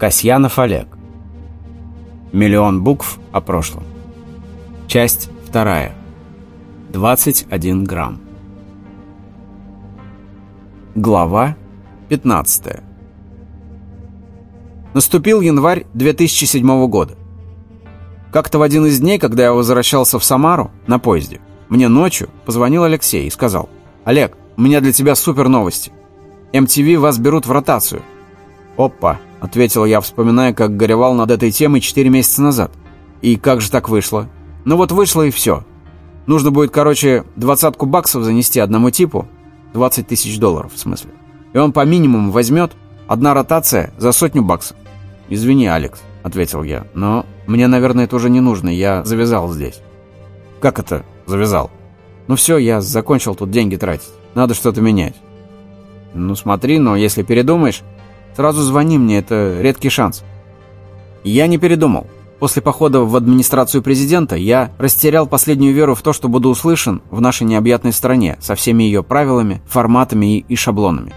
Касьянов Олег. Миллион букв о прошлом. Часть вторая. 21 грамм. Глава 15. Наступил январь 2007 года. Как-то в один из дней, когда я возвращался в Самару на поезде, мне ночью позвонил Алексей и сказал, «Олег, у меня для тебя супер новости. MTV вас берут в ротацию». «Опа!» — ответил я, вспоминая, как горевал над этой темой 4 месяца назад. «И как же так вышло?» «Ну вот вышло и все. Нужно будет, короче, двадцатку баксов занести одному типу, 20 тысяч долларов в смысле. И он по минимуму возьмет одна ротация за сотню баксов. «Извини, Алекс», — ответил я, — «но мне, наверное, это уже не нужно, я завязал здесь». «Как это завязал?» «Ну все, я закончил тут деньги тратить. Надо что-то менять». «Ну смотри, но если передумаешь, Сразу звони мне, это редкий шанс». Я не передумал. После похода в администрацию президента я растерял последнюю веру в то, что буду услышан в нашей необъятной стране со всеми ее правилами, форматами и, и шаблонами.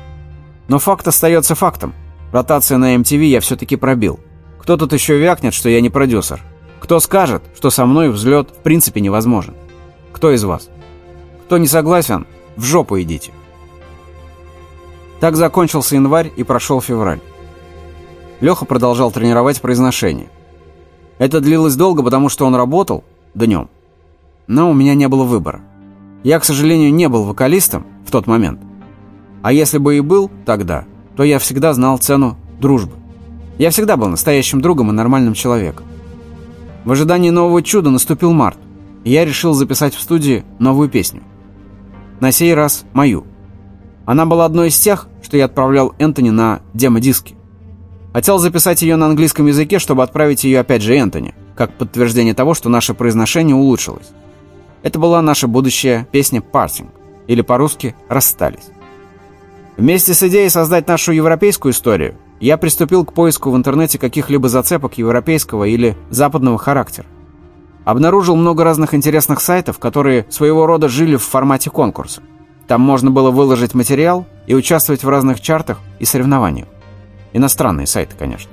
Но факт остается фактом. Ротация на MTV я все-таки пробил. Кто тут еще вякнет, что я не продюсер? Кто скажет, что со мной взлет в принципе невозможен? Кто из вас? Кто не согласен, в жопу идите. Так закончился январь и прошел февраль. Леха продолжал тренировать произношение. Это длилось долго, потому что он работал днем. Но у меня не было выбора. Я, к сожалению, не был вокалистом в тот момент. А если бы и был тогда, то я всегда знал цену дружбы. Я всегда был настоящим другом и нормальным человеком. В ожидании нового чуда наступил март, и я решил записать в студии новую песню. На сей раз мою – она была одной из тех, что я отправлял Энтони на демо-диски. Хотел записать ее на английском языке, чтобы отправить ее опять же Энтони, как подтверждение того, что наше произношение улучшилось. Это была наша будущая песня «Парсинг», или по-русски «Расстались». Вместе с идеей создать нашу европейскую историю, я приступил к поиску в интернете каких-либо зацепок европейского или западного характера. Обнаружил много разных интересных сайтов, которые своего рода жили в формате конкурса. Там можно было выложить материал и участвовать в разных чартах и соревнованиях. Иностранные сайты, конечно.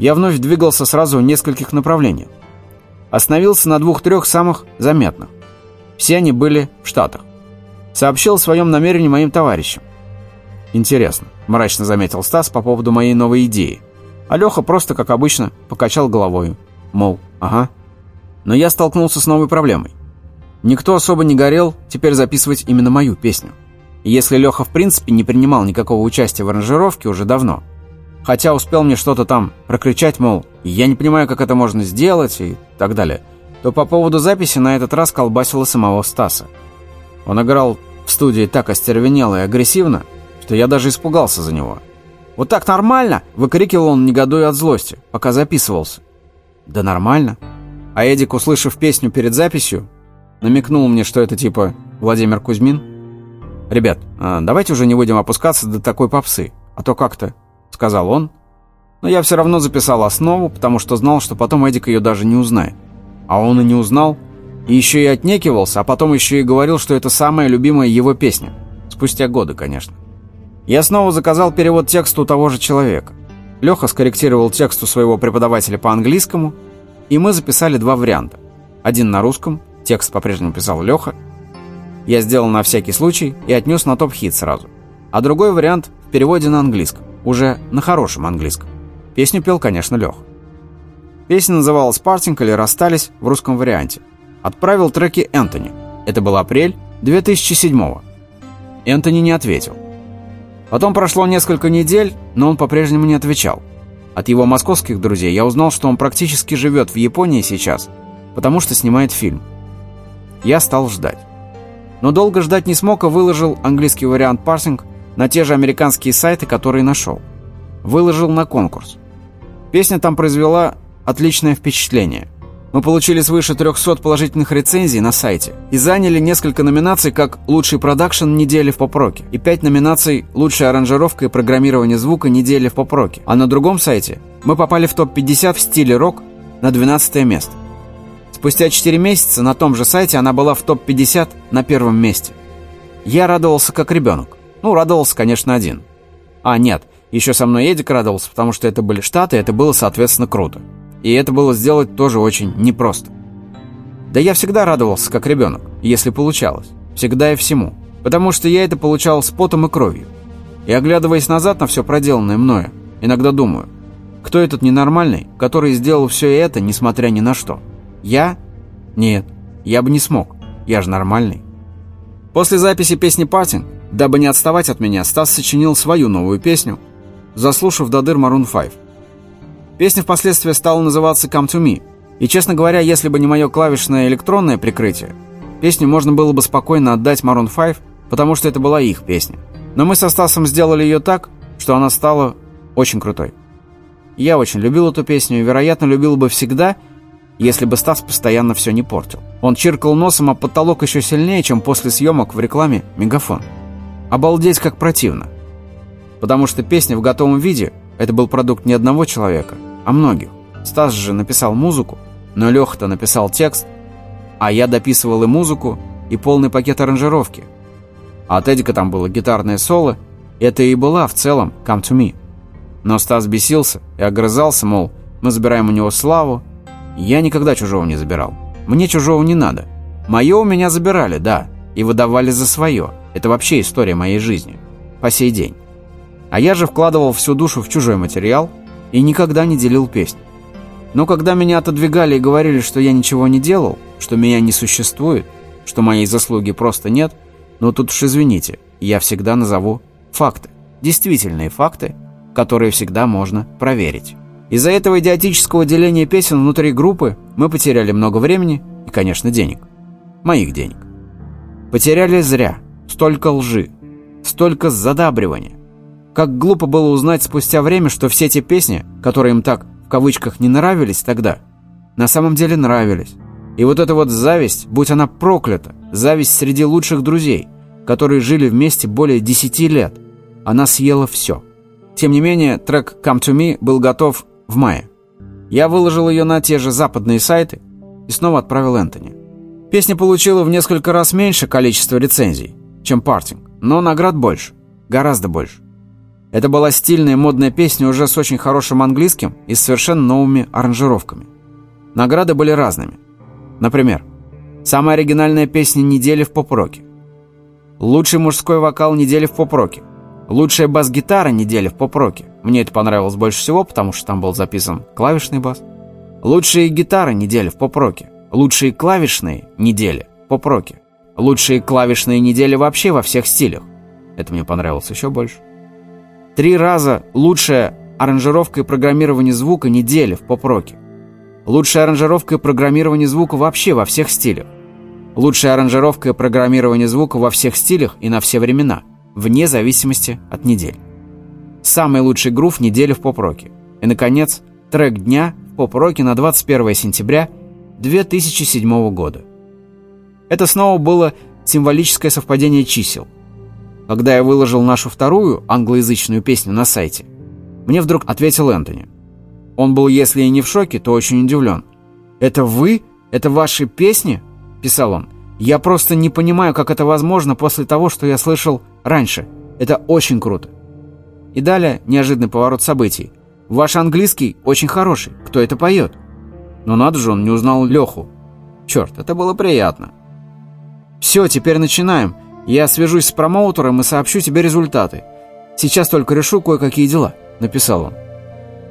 Я вновь двигался сразу в нескольких направлениях. Остановился на двух-трех самых заметных. Все они были в Штатах. Сообщил о своем намерении моим товарищам. «Интересно», – мрачно заметил Стас по поводу моей новой идеи. А Леха просто, как обычно, покачал головой. Мол, ага. Но я столкнулся с новой проблемой. Никто особо не горел теперь записывать именно мою песню. И если Леха в принципе не принимал никакого участия в аранжировке уже давно, хотя успел мне что-то там прокричать, мол, я не понимаю, как это можно сделать и так далее, то по поводу записи на этот раз колбасило самого Стаса. Он играл в студии так остервенело и агрессивно, что я даже испугался за него. «Вот так нормально?» – выкрикивал он, негодуя от злости, пока записывался. «Да нормально». А Эдик, услышав песню перед записью, намекнул мне, что это типа Владимир Кузьмин. «Ребят, а давайте уже не будем опускаться до такой попсы, а то как-то», — сказал он. Но я все равно записал основу, потому что знал, что потом Эдик ее даже не узнает. А он и не узнал, и еще и отнекивался, а потом еще и говорил, что это самая любимая его песня. Спустя годы, конечно. Я снова заказал перевод текста у того же человека. Леха скорректировал текст у своего преподавателя по английскому, и мы записали два варианта. Один на русском, Текст по-прежнему писал Леха. Я сделал на всякий случай и отнес на топ-хит сразу. А другой вариант в переводе на английском. Уже на хорошем английском. Песню пел, конечно, Леха. Песня называлась «Партинг» или «Расстались» в русском варианте. Отправил треки Энтони. Это был апрель 2007 -го. Энтони не ответил. Потом прошло несколько недель, но он по-прежнему не отвечал. От его московских друзей я узнал, что он практически живет в Японии сейчас, потому что снимает фильм. Я стал ждать. Но долго ждать не смог и выложил английский вариант парсинг на те же американские сайты, которые нашел. Выложил на конкурс. Песня там произвела отличное впечатление. Мы получили свыше 300 положительных рецензий на сайте и заняли несколько номинаций как «Лучший продакшн недели в попроке» и 5 номинаций «Лучшая аранжировка и программирование звука недели в попроке». А на другом сайте мы попали в топ-50 в стиле рок на 12 место. Спустя 4 месяца на том же сайте она была в топ-50 на первом месте. Я радовался как ребенок. Ну, радовался, конечно, один. А, нет, Еще со мной Эдик радовался, потому что это были Штаты, это было, соответственно, круто. И это было сделать тоже очень непросто. Да я всегда радовался, как ребенок, если получалось. Всегда и всему. Потому что я это получал с потом и кровью. И оглядываясь назад на все проделанное мною, иногда думаю, кто этот ненормальный, который сделал все это, несмотря ни на что? Я? Нет, я бы не смог. Я же нормальный. После записи песни «Патинг», дабы не отставать от меня, Стас сочинил свою новую песню, заслушав до дыр Maroon 5. Песня впоследствии стала называться «Come to me», и, честно говоря, если бы не мое клавишное электронное прикрытие, песню можно было бы спокойно отдать Maroon 5, потому что это была их песня. Но мы со Стасом сделали ее так, что она стала очень крутой. Я очень любил эту песню и, вероятно, любил бы всегда, если бы Стас постоянно все не портил. Он чиркал носом, а потолок еще сильнее, чем после съемок в рекламе «Мегафон». Обалдеть, как противно. Потому что песня в готовом виде – это был продукт не одного человека, а многих. Стас же написал музыку, но Леха-то написал текст, а я дописывал и музыку, и полный пакет аранжировки. А от Эдика там было гитарное соло, это и была в целом «Come to me». Но Стас бесился и огрызался, мол, мы забираем у него славу. Я никогда чужого не забирал. Мне чужого не надо. Мое у меня забирали, да, и выдавали за свое. Это вообще история моей жизни. По сей день. А я же вкладывал всю душу в чужой материал и никогда не делил песни. Но когда меня отодвигали и говорили, что я ничего не делал, что меня не существует, что моей заслуги просто нет, ну тут уж извините, я всегда назову факты. Действительные факты, которые всегда можно проверить. Из-за этого идиотического деления песен внутри группы мы потеряли много времени и, конечно, денег. Моих денег. Потеряли зря. Столько лжи. Столько задабривания. Как глупо было узнать спустя время, что все те песни, которые им так, в кавычках, не нравились тогда, на самом деле нравились. И вот эта вот зависть, будь она проклята, зависть среди лучших друзей, которые жили вместе более десяти лет, она съела все. Тем не менее, трек «Come to Me» был готов в мае. Я выложил ее на те же западные сайты и снова отправил Энтони. Песня получила в несколько раз меньше количество рецензий, чем «Партинг», но наград больше, гораздо больше. Это была стильная модная песня уже с очень хорошим английским и с совершенно новыми аранжировками. Награды были разными. Например, самая оригинальная песня недели в поп-роке. Лучший мужской вокал недели в поп-роке. Лучшая бас-гитара недели в поп-роке. Мне это понравилось больше всего, потому что там был записан клавишный бас. Лучшие гитары недели в поп-роке. Лучшие клавишные недели в поп-роке. Лучшие клавишные недели вообще во всех стилях. Это мне понравилось еще больше. Три раза лучшая аранжировка и программирование звука недели в поп-роке. Лучшая аранжировка и программирование звука вообще во всех стилях. Лучшая аранжировка и программирование звука во всех стилях и на все времена – вне зависимости от недель. Самый лучший грув недели в поп-роке. И, наконец, трек дня в поп-роке на 21 сентября 2007 года. Это снова было символическое совпадение чисел. Когда я выложил нашу вторую англоязычную песню на сайте, мне вдруг ответил Энтони. Он был, если и не в шоке, то очень удивлен. «Это вы? Это ваши песни?» – писал он. «Я просто не понимаю, как это возможно после того, что я слышал раньше. Это очень круто. И далее неожиданный поворот событий. Ваш английский очень хороший. Кто это поет? Но надо же, он не узнал Леху. Черт, это было приятно. Все, теперь начинаем. Я свяжусь с промоутером и сообщу тебе результаты. Сейчас только решу кое-какие дела, написал он.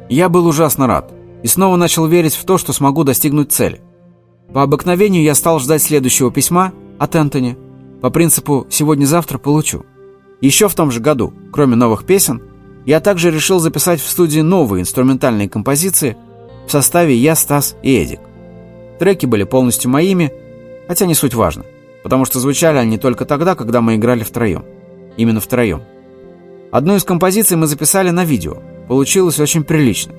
Я был ужасно рад и снова начал верить в то, что смогу достигнуть цели. По обыкновению я стал ждать следующего письма от Энтони. По принципу «сегодня-завтра получу». Еще в том же году, кроме новых песен, я также решил записать в студии новые инструментальные композиции в составе я, Стас и Эдик. Треки были полностью моими, хотя не суть важно, потому что звучали они только тогда, когда мы играли втроем. Именно втроем. Одну из композиций мы записали на видео. Получилось очень прилично.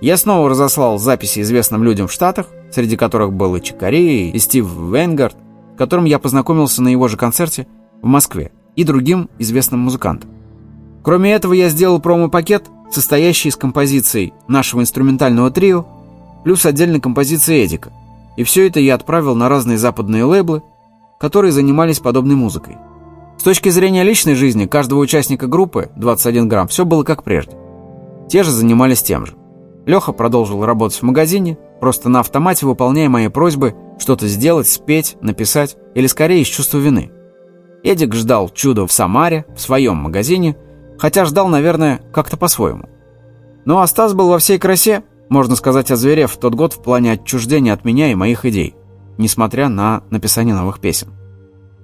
Я снова разослал записи известным людям в Штатах, среди которых был и Чикари, и Стив Венгард, с которым я познакомился на его же концерте в Москве и другим известным музыкантам. Кроме этого, я сделал промо-пакет, состоящий из композиций нашего инструментального трио, плюс отдельной композиции Эдика. И все это я отправил на разные западные лейблы, которые занимались подобной музыкой. С точки зрения личной жизни каждого участника группы 21 грамм все было как прежде. Те же занимались тем же. Леха продолжил работать в магазине, просто на автомате выполняя мои просьбы что-то сделать, спеть, написать или скорее из чувства вины. Эдик ждал чуда в Самаре, в своем магазине, хотя ждал, наверное, как-то по-своему. Ну а Стас был во всей красе, можно сказать, озверев в тот год в плане отчуждения от меня и моих идей, несмотря на написание новых песен.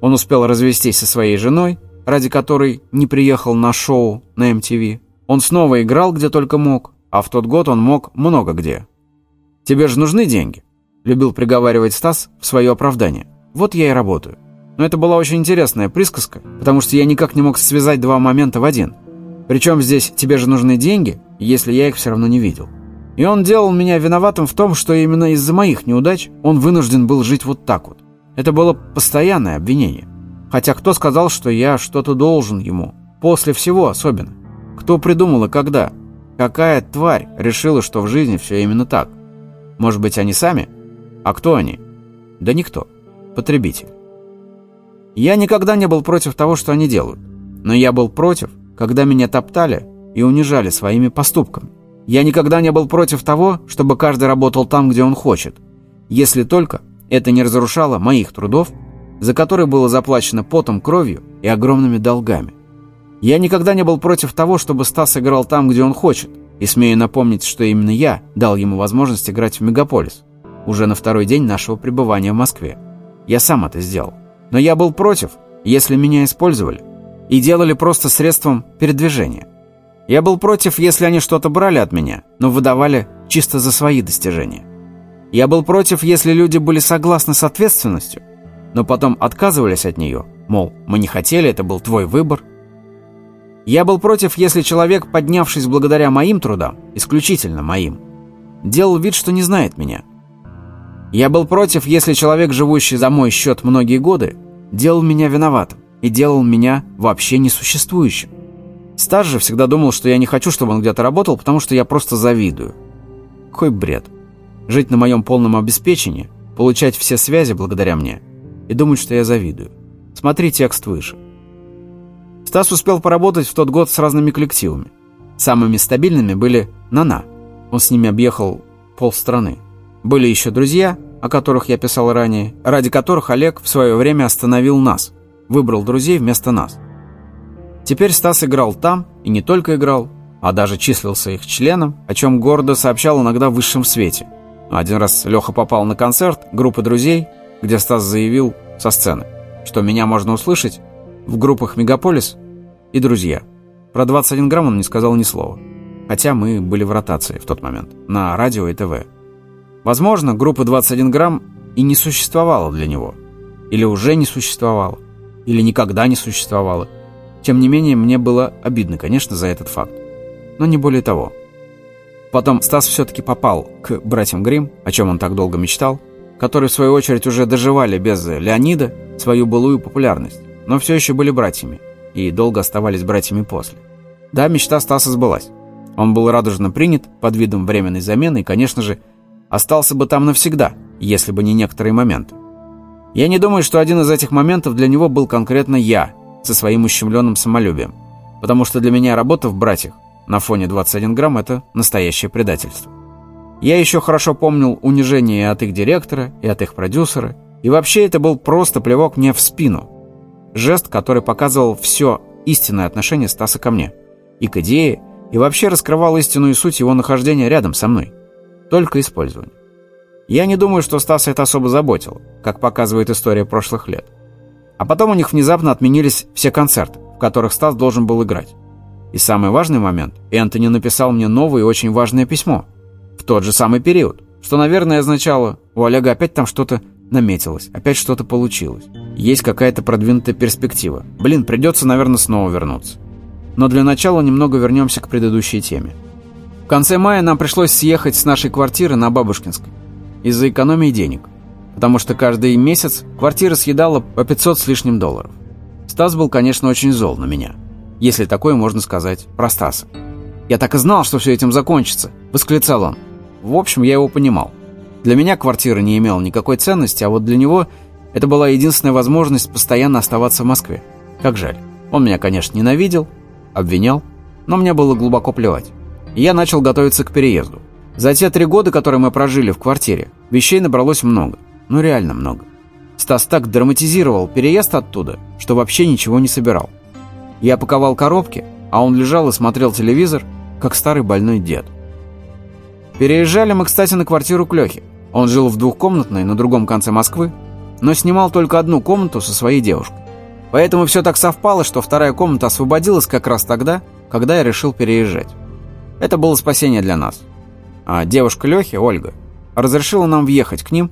Он успел развестись со своей женой, ради которой не приехал на шоу на MTV. Он снова играл где только мог, а в тот год он мог много где. «Тебе же нужны деньги», — любил приговаривать Стас в свое оправдание. «Вот я и работаю». Но это была очень интересная присказка, потому что я никак не мог связать два момента в один. Причем здесь «тебе же нужны деньги», если я их все равно не видел. И он делал меня виноватым в том, что именно из-за моих неудач он вынужден был жить вот так вот. Это было постоянное обвинение. Хотя кто сказал, что я что-то должен ему? После всего особенно. Кто придумал и когда? Какая тварь решила, что в жизни все именно так? Может быть, они сами? А кто они? Да никто. Потребитель. Я никогда не был против того, что они делают. Но я был против, когда меня топтали и унижали своими поступками. Я никогда не был против того, чтобы каждый работал там, где он хочет. Если только это не разрушало моих трудов, за которые было заплачено потом, кровью и огромными долгами. Я никогда не был против того, чтобы Стас играл там, где он хочет, и смею напомнить, что именно я дал ему возможность играть в Мегаполис, уже на второй день нашего пребывания в Москве. Я сам это сделал. Но я был против, если меня использовали, и делали просто средством передвижения. Я был против, если они что-то брали от меня, но выдавали чисто за свои достижения. Я был против, если люди были согласны с ответственностью, но потом отказывались от нее, мол, мы не хотели, это был твой выбор, я был против, если человек, поднявшись благодаря моим трудам, исключительно моим, делал вид, что не знает меня. Я был против, если человек, живущий за мой счет многие годы, делал меня виноватым и делал меня вообще несуществующим. Стаж же всегда думал, что я не хочу, чтобы он где-то работал, потому что я просто завидую. Какой бред. Жить на моем полном обеспечении, получать все связи благодаря мне и думать, что я завидую. Смотри текст выше. Стас успел поработать в тот год с разными коллективами. Самыми стабильными были «Нана». Он с ними объехал полстраны. Были еще друзья, о которых я писал ранее, ради которых Олег в свое время остановил нас, выбрал друзей вместо нас. Теперь Стас играл там, и не только играл, а даже числился их членом, о чем гордо сообщал иногда в высшем свете. Один раз Леха попал на концерт группы друзей, где Стас заявил со сцены, что меня можно услышать в группах «Мегаполис» и «Друзья». Про 21 грамм он не сказал ни слова. Хотя мы были в ротации в тот момент, на радио и ТВ. Возможно, группа 21 грамм и не существовала для него. Или уже не существовала. Или никогда не существовала. Тем не менее, мне было обидно, конечно, за этот факт. Но не более того. Потом Стас все-таки попал к братьям Грим, о чем он так долго мечтал, которые, в свою очередь, уже доживали без Леонида свою былую популярность но все еще были братьями и долго оставались братьями после. Да, мечта Стаса сбылась. Он был радужно принят под видом временной замены и, конечно же, остался бы там навсегда, если бы не некоторые моменты. Я не думаю, что один из этих моментов для него был конкретно я, со своим ущемленным самолюбием, потому что для меня работа в «Братьях» на фоне 21 грамм – это настоящее предательство. Я еще хорошо помнил унижение от их директора, и от их продюсера, и вообще это был просто плевок мне в спину – Жест, который показывал все истинное отношение Стаса ко мне. И к идее, и вообще раскрывал истинную суть его нахождения рядом со мной. Только использование. Я не думаю, что Стаса это особо заботило, как показывает история прошлых лет. А потом у них внезапно отменились все концерты, в которых Стас должен был играть. И самый важный момент, Энтони написал мне новое и очень важное письмо. В тот же самый период, что, наверное, означало, у Олега опять там что-то наметилось, опять что-то получилось. Есть какая-то продвинутая перспектива. Блин, придется, наверное, снова вернуться. Но для начала немного вернемся к предыдущей теме. Конце мая нам пришлось съехать с нашей квартиры на Бабушкинской из-за экономии денег, потому что каждый месяц квартира съедала по 500 с лишним долларов. Стас был, конечно, очень зол на меня, если такое можно сказать про Стаса. «Я так и знал, что все этим закончится», — восклицал он. В общем, я его понимал. Для меня квартира не имела никакой ценности, а вот для него это была единственная возможность постоянно оставаться в Москве. Как жаль. Он меня, конечно, ненавидел, обвинял, но мне было глубоко плевать. Я начал готовиться к переезду. За те три года, которые мы прожили в квартире, вещей набралось много. Ну реально много. Стас так драматизировал переезд оттуда, что вообще ничего не собирал. Я паковал коробки, а он лежал и смотрел телевизор, как старый больной дед. Переезжали мы, кстати, на квартиру к Лехе. Он жил в двухкомнатной на другом конце Москвы, но снимал только одну комнату со своей девушкой. Поэтому все так совпало, что вторая комната освободилась как раз тогда, когда я решил переезжать. Это было спасение для нас. А девушка Лехи, Ольга, разрешила нам въехать к ним,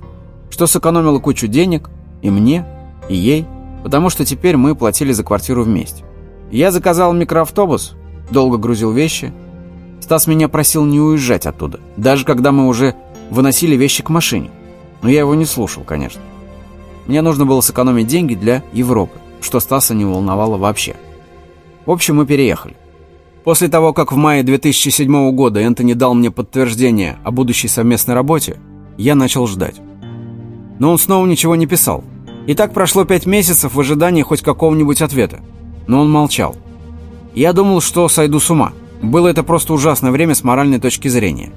что сэкономило кучу денег и мне, и ей, потому что теперь мы платили за квартиру вместе. Я заказал микроавтобус, долго грузил вещи. Стас меня просил не уезжать оттуда, даже когда мы уже выносили вещи к машине. Но я его не слушал, конечно. Мне нужно было сэкономить деньги для Европы, что Стаса не волновало вообще. В общем, мы переехали. После того, как в мае 2007 года Энтони дал мне подтверждение о будущей совместной работе, я начал ждать. Но он снова ничего не писал. И так прошло пять месяцев в ожидании хоть какого-нибудь ответа. Но он молчал. Я думал, что сойду с ума. Было это просто ужасное время с моральной точки зрения.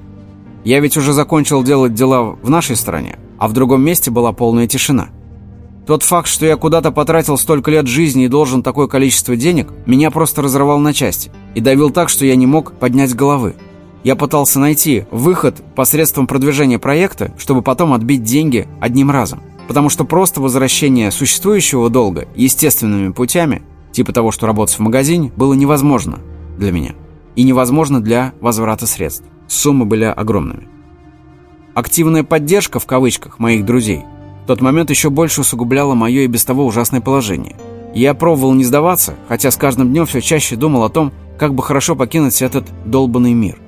Я ведь уже закончил делать дела в нашей стране, а в другом месте была полная тишина. Тот факт, что я куда-то потратил столько лет жизни и должен такое количество денег, меня просто разрывал на части и давил так, что я не мог поднять головы. Я пытался найти выход посредством продвижения проекта, чтобы потом отбить деньги одним разом. Потому что просто возвращение существующего долга естественными путями, типа того, что работать в магазине, было невозможно для меня. И невозможно для возврата средств. Суммы были огромными. Активная поддержка, в кавычках, моих друзей в тот момент еще больше усугубляла мое и без того ужасное положение. Я пробовал не сдаваться, хотя с каждым днем все чаще думал о том, как бы хорошо покинуть этот долбанный мир.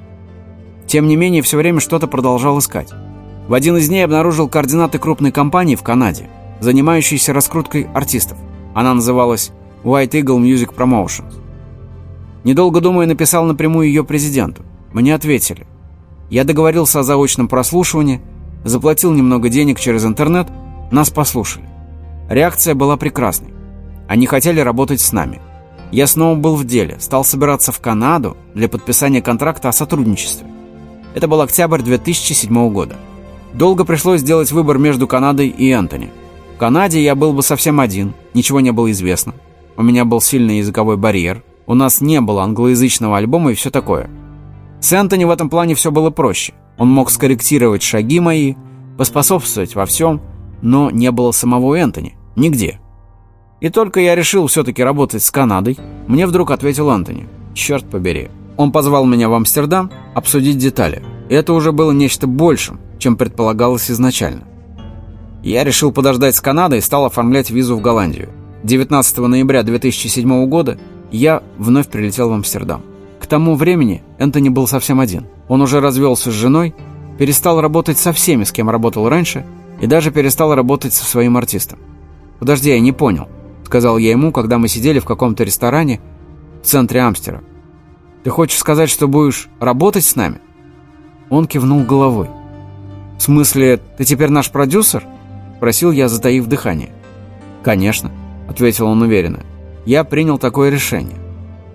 Тем не менее, все время что-то продолжал искать. В один из дней обнаружил координаты крупной компании в Канаде, занимающейся раскруткой артистов. Она называлась White Eagle Music Promotions. Недолго думая, написал напрямую ее президенту. Мне ответили. Я договорился о заочном прослушивании, заплатил немного денег через интернет – нас послушали. Реакция была прекрасной. Они хотели работать с нами. Я снова был в деле, стал собираться в Канаду для подписания контракта о сотрудничестве. Это был октябрь 2007 года. Долго пришлось сделать выбор между Канадой и Энтони. В Канаде я был бы совсем один, ничего не было известно. У меня был сильный языковой барьер, у нас не было англоязычного альбома и все такое. С Энтони в этом плане все было проще. Он мог скорректировать шаги мои, поспособствовать во всем – но не было самого Энтони. Нигде. И только я решил все-таки работать с Канадой, мне вдруг ответил Энтони. Черт побери. Он позвал меня в Амстердам обсудить детали. И это уже было нечто большим, чем предполагалось изначально. Я решил подождать с Канадой и стал оформлять визу в Голландию. 19 ноября 2007 года я вновь прилетел в Амстердам. К тому времени Энтони был совсем один. Он уже развелся с женой, перестал работать со всеми, с кем работал раньше, и даже перестал работать со своим артистом. «Подожди, я не понял», — сказал я ему, когда мы сидели в каком-то ресторане в центре Амстера. «Ты хочешь сказать, что будешь работать с нами?» Он кивнул головой. «В смысле, ты теперь наш продюсер?» — просил я, затаив дыхание. «Конечно», — ответил он уверенно. «Я принял такое решение.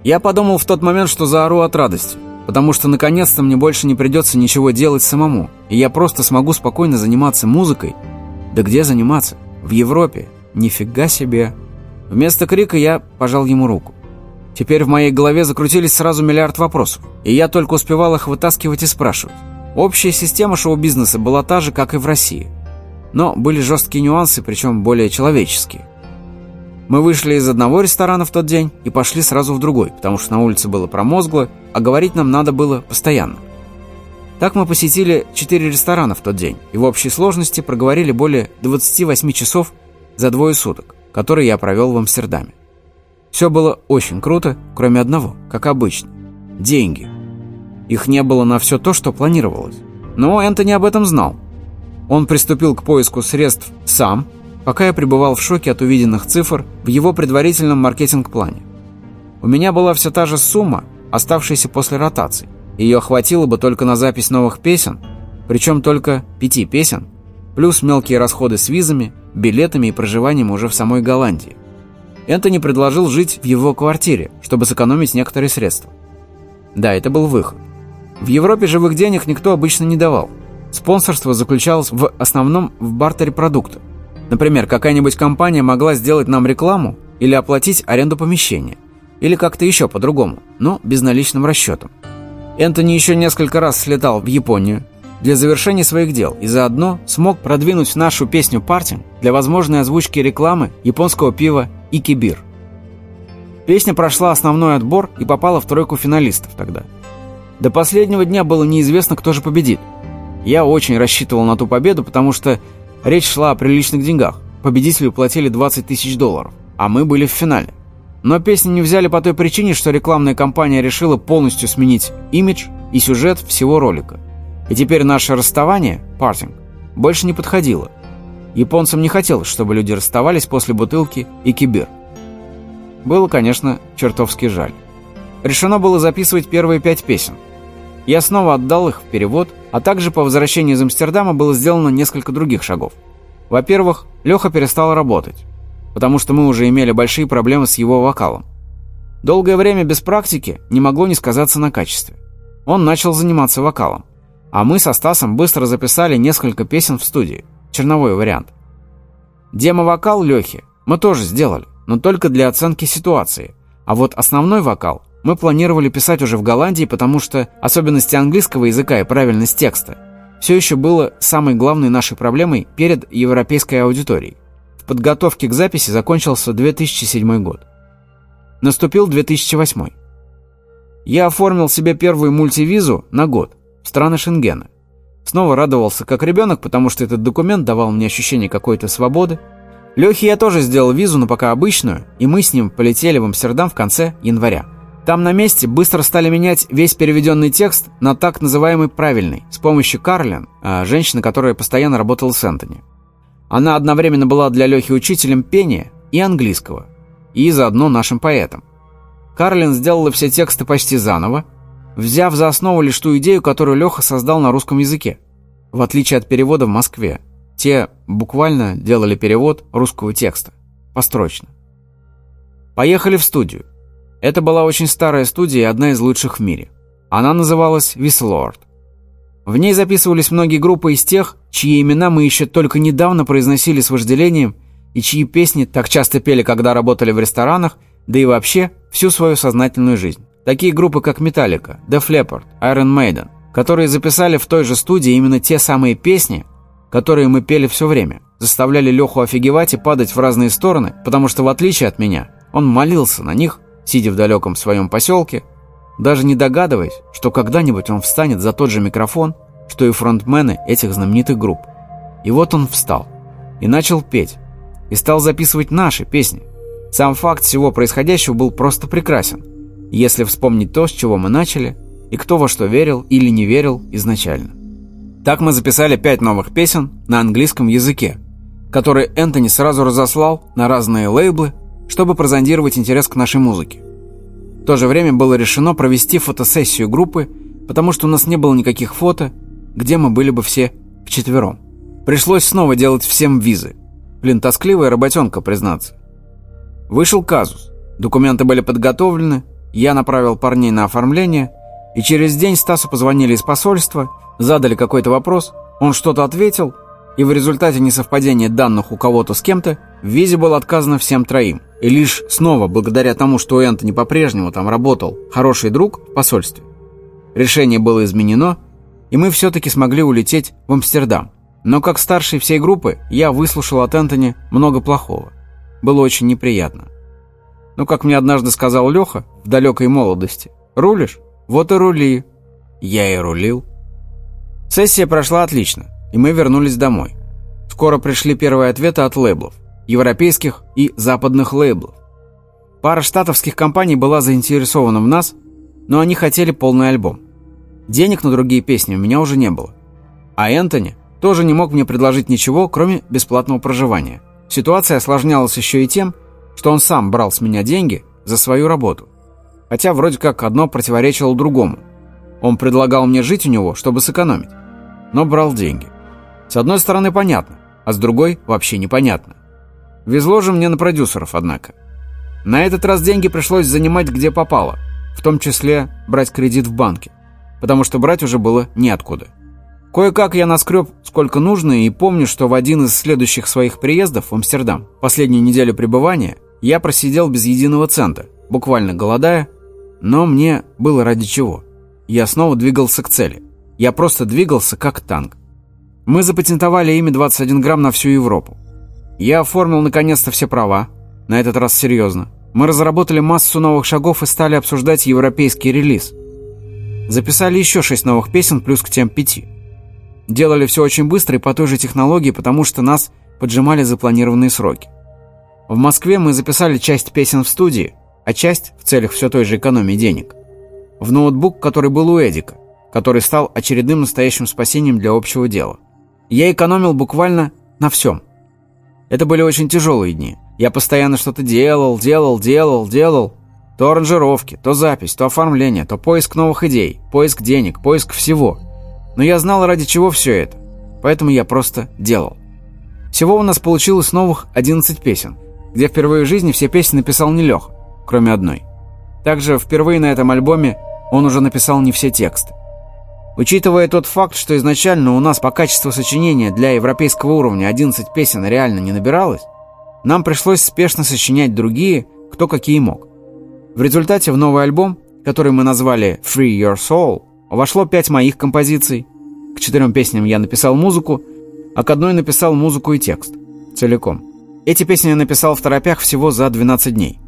Я подумал в тот момент, что заору от радости потому что наконец-то мне больше не придется ничего делать самому, и я просто смогу спокойно заниматься музыкой. Да где заниматься? В Европе. Нифига себе. Вместо крика я пожал ему руку. Теперь в моей голове закрутились сразу миллиард вопросов, и я только успевал их вытаскивать и спрашивать. Общая система шоу-бизнеса была та же, как и в России. Но были жесткие нюансы, причем более человеческие. Мы вышли из одного ресторана в тот день и пошли сразу в другой, потому что на улице было промозгло, а говорить нам надо было постоянно. Так мы посетили четыре ресторана в тот день и в общей сложности проговорили более 28 часов за двое суток, которые я провел в Амстердаме. Все было очень круто, кроме одного, как обычно. Деньги. Их не было на все то, что планировалось. Но Энтони об этом знал. Он приступил к поиску средств сам – пока я пребывал в шоке от увиденных цифр в его предварительном маркетинг-плане. У меня была все та же сумма, оставшаяся после ротации. Ее хватило бы только на запись новых песен, причем только пяти песен, плюс мелкие расходы с визами, билетами и проживанием уже в самой Голландии. Энтони предложил жить в его квартире, чтобы сэкономить некоторые средства. Да, это был выход. В Европе живых денег никто обычно не давал. Спонсорство заключалось в основном в бартере продукта. Например, какая-нибудь компания могла сделать нам рекламу или оплатить аренду помещения. Или как-то еще по-другому, но безналичным расчетом. Энтони еще несколько раз слетал в Японию для завершения своих дел и заодно смог продвинуть нашу песню «Партинг» для возможной озвучки рекламы японского пива «Икибир». Песня прошла основной отбор и попала в тройку финалистов тогда. До последнего дня было неизвестно, кто же победит. Я очень рассчитывал на ту победу, потому что речь шла о приличных деньгах. Победителю платили 20 тысяч долларов, а мы были в финале. Но песню не взяли по той причине, что рекламная кампания решила полностью сменить имидж и сюжет всего ролика. И теперь наше расставание, партинг, больше не подходило. Японцам не хотелось, чтобы люди расставались после бутылки и кибер. Было, конечно, чертовски жаль. Решено было записывать первые пять песен. Я снова отдал их в перевод, а также по возвращении из Амстердама было сделано несколько других шагов. Во-первых, Леха перестал работать, потому что мы уже имели большие проблемы с его вокалом. Долгое время без практики не могло не сказаться на качестве. Он начал заниматься вокалом, а мы со Стасом быстро записали несколько песен в студии, черновой вариант. Демо-вокал Лехи мы тоже сделали, но только для оценки ситуации. А вот основной вокал мы планировали писать уже в Голландии, потому что особенности английского языка и правильность текста все еще было самой главной нашей проблемой перед европейской аудиторией. В подготовке к записи закончился 2007 год. Наступил 2008. Я оформил себе первую мультивизу на год страны Шенгена. Снова радовался как ребенок, потому что этот документ давал мне ощущение какой-то свободы, Лехе я тоже сделал визу, но пока обычную, и мы с ним полетели в Амстердам в конце января. Там на месте быстро стали менять весь переведенный текст на так называемый правильный, с помощью Карлин, а, женщины, которая постоянно работала с Энтони. Она одновременно была для Лехи учителем пения и английского, и заодно нашим поэтом. Карлин сделала все тексты почти заново, взяв за основу лишь ту идею, которую Леха создал на русском языке, в отличие от перевода в Москве, те буквально делали перевод русского текста, построчно. Поехали в студию. Это была очень старая студия и одна из лучших в мире. Она называлась Вислорд. В ней записывались многие группы из тех, чьи имена мы еще только недавно произносили с вожделением и чьи песни так часто пели, когда работали в ресторанах, да и вообще всю свою сознательную жизнь. Такие группы, как Metallica, Def Leppard, Iron Maiden, которые записали в той же студии именно те самые песни, которые мы пели все время, заставляли Леху офигевать и падать в разные стороны, потому что, в отличие от меня, он молился на них, сидя в далеком своем поселке, даже не догадываясь, что когда-нибудь он встанет за тот же микрофон, что и фронтмены этих знаменитых групп. И вот он встал и начал петь, и стал записывать наши песни. Сам факт всего происходящего был просто прекрасен, если вспомнить то, с чего мы начали, и кто во что верил или не верил изначально. Так мы записали пять новых песен на английском языке, которые Энтони сразу разослал на разные лейблы, чтобы прозондировать интерес к нашей музыке. В то же время было решено провести фотосессию группы, потому что у нас не было никаких фото, где мы были бы все вчетвером. Пришлось снова делать всем визы. Блин, тоскливая работенка, признаться. Вышел казус. Документы были подготовлены, я направил парней на оформление, и через день Стасу позвонили из посольства – Задали какой-то вопрос, он что-то ответил, и в результате несовпадения данных у кого-то с кем-то в визе было отказано всем троим. И лишь снова, благодаря тому, что у Энтони по-прежнему там работал хороший друг в посольстве, решение было изменено, и мы все-таки смогли улететь в Амстердам. Но как старший всей группы, я выслушал от Энтони много плохого. Было очень неприятно. Но, как мне однажды сказал Леха в далекой молодости, «Рулишь? Вот и рули». Я и рулил. Сессия прошла отлично, и мы вернулись домой. Скоро пришли первые ответы от лейблов, европейских и западных лейблов. Пара штатовских компаний была заинтересована в нас, но они хотели полный альбом. Денег на другие песни у меня уже не было. А Энтони тоже не мог мне предложить ничего, кроме бесплатного проживания. Ситуация осложнялась еще и тем, что он сам брал с меня деньги за свою работу. Хотя вроде как одно противоречило другому. Он предлагал мне жить у него, чтобы сэкономить но брал деньги. С одной стороны понятно, а с другой вообще непонятно. Везло же мне на продюсеров, однако. На этот раз деньги пришлось занимать где попало, в том числе брать кредит в банке, потому что брать уже было неоткуда. Кое-как я наскреб сколько нужно и помню, что в один из следующих своих приездов в Амстердам, последнюю неделю пребывания, я просидел без единого цента, буквально голодая, но мне было ради чего. Я снова двигался к цели. Я просто двигался как танк. Мы запатентовали имя 21 грамм на всю Европу. Я оформил наконец-то все права, на этот раз серьезно. Мы разработали массу новых шагов и стали обсуждать европейский релиз. Записали еще шесть новых песен плюс к тем пяти. Делали все очень быстро и по той же технологии, потому что нас поджимали запланированные сроки. В Москве мы записали часть песен в студии, а часть в целях все той же экономии денег. В ноутбук, который был у Эдика, который стал очередным настоящим спасением для общего дела. Я экономил буквально на всем. Это были очень тяжелые дни. Я постоянно что-то делал, делал, делал, делал. То аранжировки, то запись, то оформление, то поиск новых идей, поиск денег, поиск всего. Но я знал, ради чего все это. Поэтому я просто делал. Всего у нас получилось новых 11 песен, где впервые в жизни все песни написал не Леха, кроме одной. Также впервые на этом альбоме он уже написал не все тексты. Учитывая тот факт, что изначально у нас по качеству сочинения для европейского уровня 11 песен реально не набиралось, нам пришлось спешно сочинять другие, кто какие мог. В результате в новый альбом, который мы назвали «Free Your Soul», вошло пять моих композиций. К четырем песням я написал музыку, а к одной написал музыку и текст. Целиком. Эти песни я написал в торопях всего за 12 дней.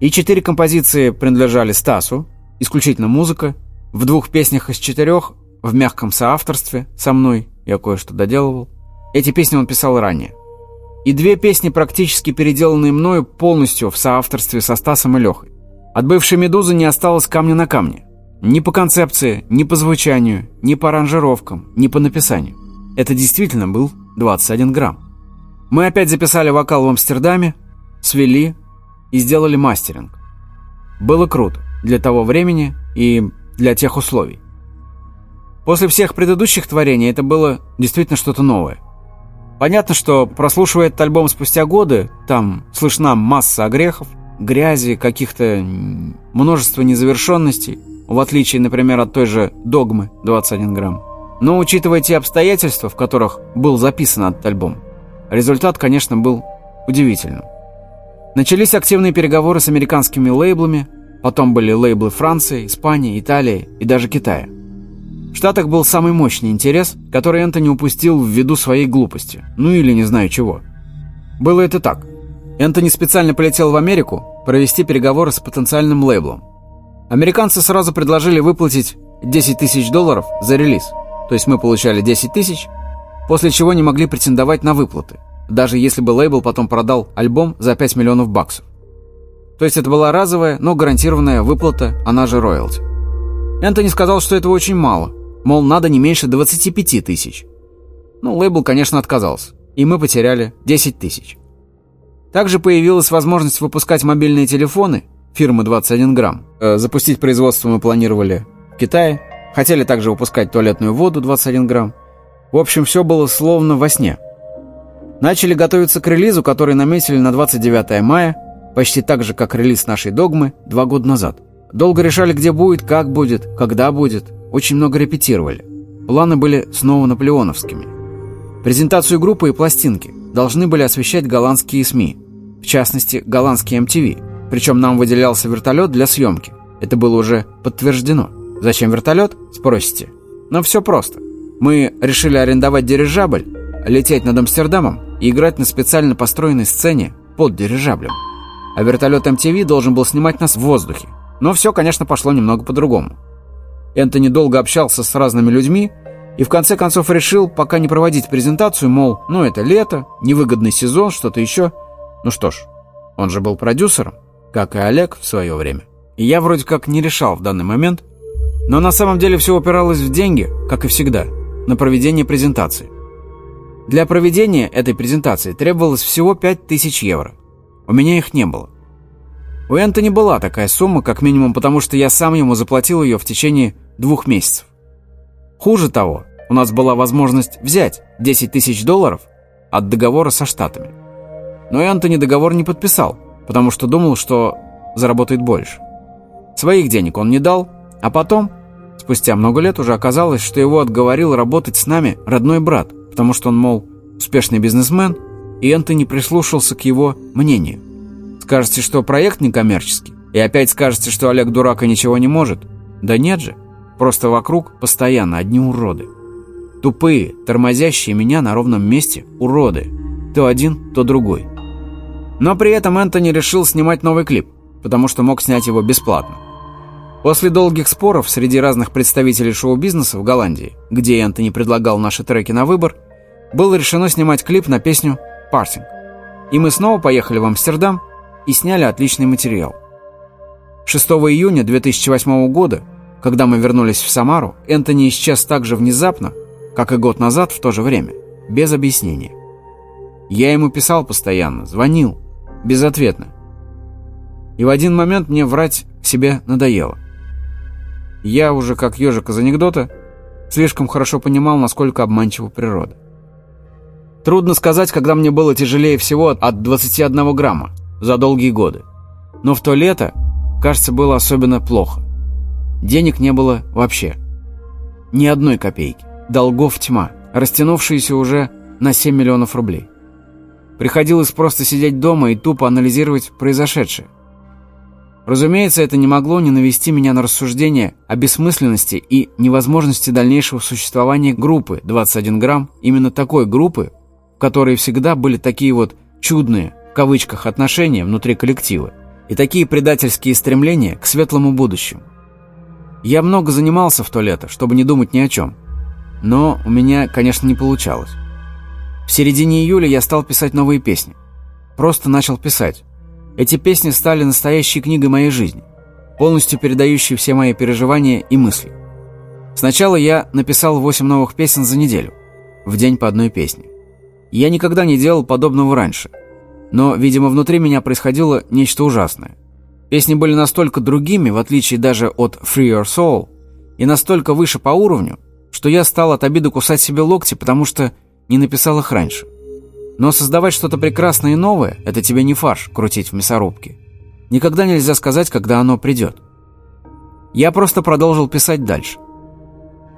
И четыре композиции принадлежали Стасу, исключительно музыка, в двух песнях из четырех, в мягком соавторстве, со мной, я кое-что доделывал. Эти песни он писал ранее. И две песни, практически переделанные мною полностью в соавторстве со Стасом и Лехой. От бывшей «Медузы» не осталось камня на камне. Ни по концепции, ни по звучанию, ни по аранжировкам, ни по написанию. Это действительно был 21 грамм. Мы опять записали вокал в Амстердаме, свели и сделали мастеринг. Было круто для того времени и для тех условий. После всех предыдущих творений это было действительно что-то новое. Понятно, что прослушивая этот альбом спустя годы, там слышна масса огрехов, грязи, каких-то множество незавершенностей, в отличие, например, от той же «Догмы» 21 грамм. Но учитывая те обстоятельства, в которых был записан этот альбом, результат, конечно, был удивительным. Начались активные переговоры с американскими лейблами, Потом были лейблы Франции, Испании, Италии и даже Китая. В Штатах был самый мощный интерес, который Энтони упустил ввиду своей глупости. Ну или не знаю чего. Было это так. Энтони специально полетел в Америку провести переговоры с потенциальным лейблом. Американцы сразу предложили выплатить 10 тысяч долларов за релиз. То есть мы получали 10 тысяч, после чего не могли претендовать на выплаты, даже если бы лейбл потом продал альбом за 5 миллионов баксов. То есть это была разовая, но гарантированная выплата, она же роялти. Энтони сказал, что этого очень мало. Мол, надо не меньше 25 тысяч. Ну, лейбл, конечно, отказался. И мы потеряли 10 тысяч. Также появилась возможность выпускать мобильные телефоны фирмы 21 грамм. Э, запустить производство мы планировали в Китае. Хотели также выпускать туалетную воду 21 грамм. В общем, все было словно во сне. Начали готовиться к релизу, который наметили на 29 мая – Почти так же, как релиз нашей «Догмы» два года назад. Долго решали, где будет, как будет, когда будет. Очень много репетировали. Планы были снова наполеоновскими. Презентацию группы и пластинки должны были освещать голландские СМИ. В частности, голландский MTV. Причем нам выделялся вертолет для съемки. Это было уже подтверждено. Зачем вертолет? Спросите. Но все просто. Мы решили арендовать дирижабль, лететь над Амстердамом и играть на специально построенной сцене под дирижаблем а вертолет MTV должен был снимать нас в воздухе. Но все, конечно, пошло немного по-другому. Энтони долго общался с разными людьми и в конце концов решил пока не проводить презентацию, мол, ну это лето, невыгодный сезон, что-то еще. Ну что ж, он же был продюсером, как и Олег в свое время. И я вроде как не решал в данный момент, но на самом деле все упиралось в деньги, как и всегда, на проведение презентации. Для проведения этой презентации требовалось всего 5000 евро. У меня их не было. У Энтони была такая сумма, как минимум потому, что я сам ему заплатил ее в течение двух месяцев. Хуже того, у нас была возможность взять 10 тысяч долларов от договора со Штатами. Но Энтони договор не подписал, потому что думал, что заработает больше. Своих денег он не дал, а потом, спустя много лет, уже оказалось, что его отговорил работать с нами родной брат, потому что он, мол, успешный бизнесмен, и Энтони прислушался к его мнению. Скажете, что проект некоммерческий, и опять скажете, что Олег дурак и ничего не может? Да нет же, просто вокруг постоянно одни уроды. Тупые, тормозящие меня на ровном месте уроды. То один, то другой. Но при этом Энтони решил снимать новый клип, потому что мог снять его бесплатно. После долгих споров среди разных представителей шоу-бизнеса в Голландии, где Энтони предлагал наши треки на выбор, было решено снимать клип на песню «Парсинг». И мы снова поехали в Амстердам и сняли отличный материал. 6 июня 2008 года, когда мы вернулись в Самару, Энтони исчез так же внезапно, как и год назад в то же время, без объяснения. Я ему писал постоянно, звонил, безответно. И в один момент мне врать себе надоело. Я уже, как ежик из анекдота, слишком хорошо понимал, насколько обманчива природа. Трудно сказать, когда мне было тяжелее всего от 21 грамма за долгие годы. Но в то лето, кажется, было особенно плохо. Денег не было вообще. Ни одной копейки. Долгов тьма, растянувшиеся уже на 7 миллионов рублей. Приходилось просто сидеть дома и тупо анализировать произошедшее. Разумеется, это не могло не навести меня на рассуждение о бессмысленности и невозможности дальнейшего существования группы 21 грамм, именно такой группы, в которой всегда были такие вот «чудные» в кавычках отношения внутри коллектива и такие предательские стремления к светлому будущему. Я много занимался в то лето, чтобы не думать ни о чем. Но у меня, конечно, не получалось. В середине июля я стал писать новые песни. Просто начал писать. Эти песни стали настоящей книгой моей жизни, полностью передающей все мои переживания и мысли. Сначала я написал 8 новых песен за неделю, в день по одной песне. Я никогда не делал подобного раньше, но, видимо, внутри меня происходило нечто ужасное. Песни были настолько другими, в отличие даже от Free Your Soul, и настолько выше по уровню, что я стал от обиды кусать себе локти, потому что не написал их раньше. Но создавать что-то прекрасное и новое – это тебе не фарш крутить в мясорубке. Никогда нельзя сказать, когда оно придет. Я просто продолжил писать дальше.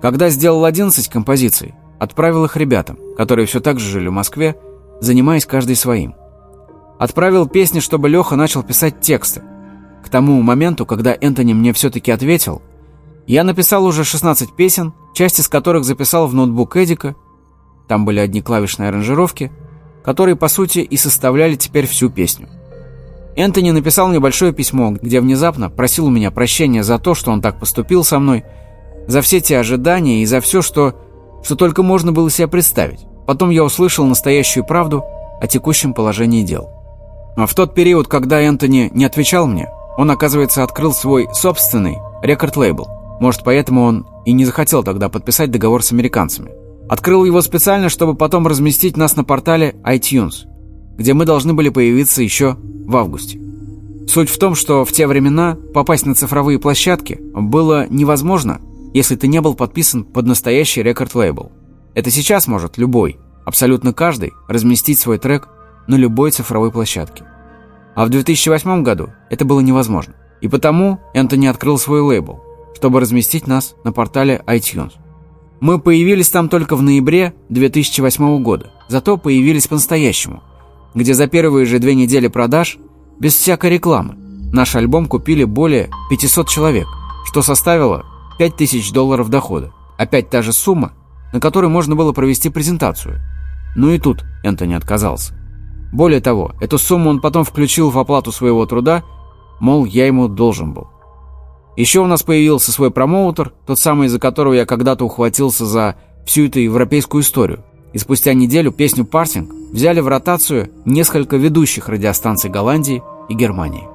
Когда сделал 11 композиций, отправил их ребятам, которые все так же жили в Москве, занимаясь каждый своим. Отправил песни, чтобы Леха начал писать тексты. К тому моменту, когда Энтони мне все-таки ответил, я написал уже 16 песен, часть из которых записал в ноутбук Эдика. Там были одни клавишные аранжировки – которые, по сути, и составляли теперь всю песню. Энтони написал небольшое письмо, где внезапно просил у меня прощения за то, что он так поступил со мной, за все те ожидания и за все, что, что только можно было себе представить. Потом я услышал настоящую правду о текущем положении дел. А в тот период, когда Энтони не отвечал мне, он, оказывается, открыл свой собственный рекорд-лейбл. Может, поэтому он и не захотел тогда подписать договор с американцами. Открыл его специально, чтобы потом разместить нас на портале iTunes, где мы должны были появиться еще в августе. Суть в том, что в те времена попасть на цифровые площадки было невозможно, если ты не был подписан под настоящий рекорд-лейбл. Это сейчас может любой, абсолютно каждый, разместить свой трек на любой цифровой площадке. А в 2008 году это было невозможно. И потому Энтони открыл свой лейбл, чтобы разместить нас на портале iTunes. Мы появились там только в ноябре 2008 года, зато появились по-настоящему, где за первые же две недели продаж, без всякой рекламы, наш альбом купили более 500 человек, что составило 5000 долларов дохода. Опять та же сумма, на которой можно было провести презентацию. Ну и тут Энтони отказался. Более того, эту сумму он потом включил в оплату своего труда, мол, я ему должен был. Еще у нас появился свой промоутер, тот самый, из-за которого я когда-то ухватился за всю эту европейскую историю. И спустя неделю песню «Парсинг» взяли в ротацию несколько ведущих радиостанций Голландии и Германии.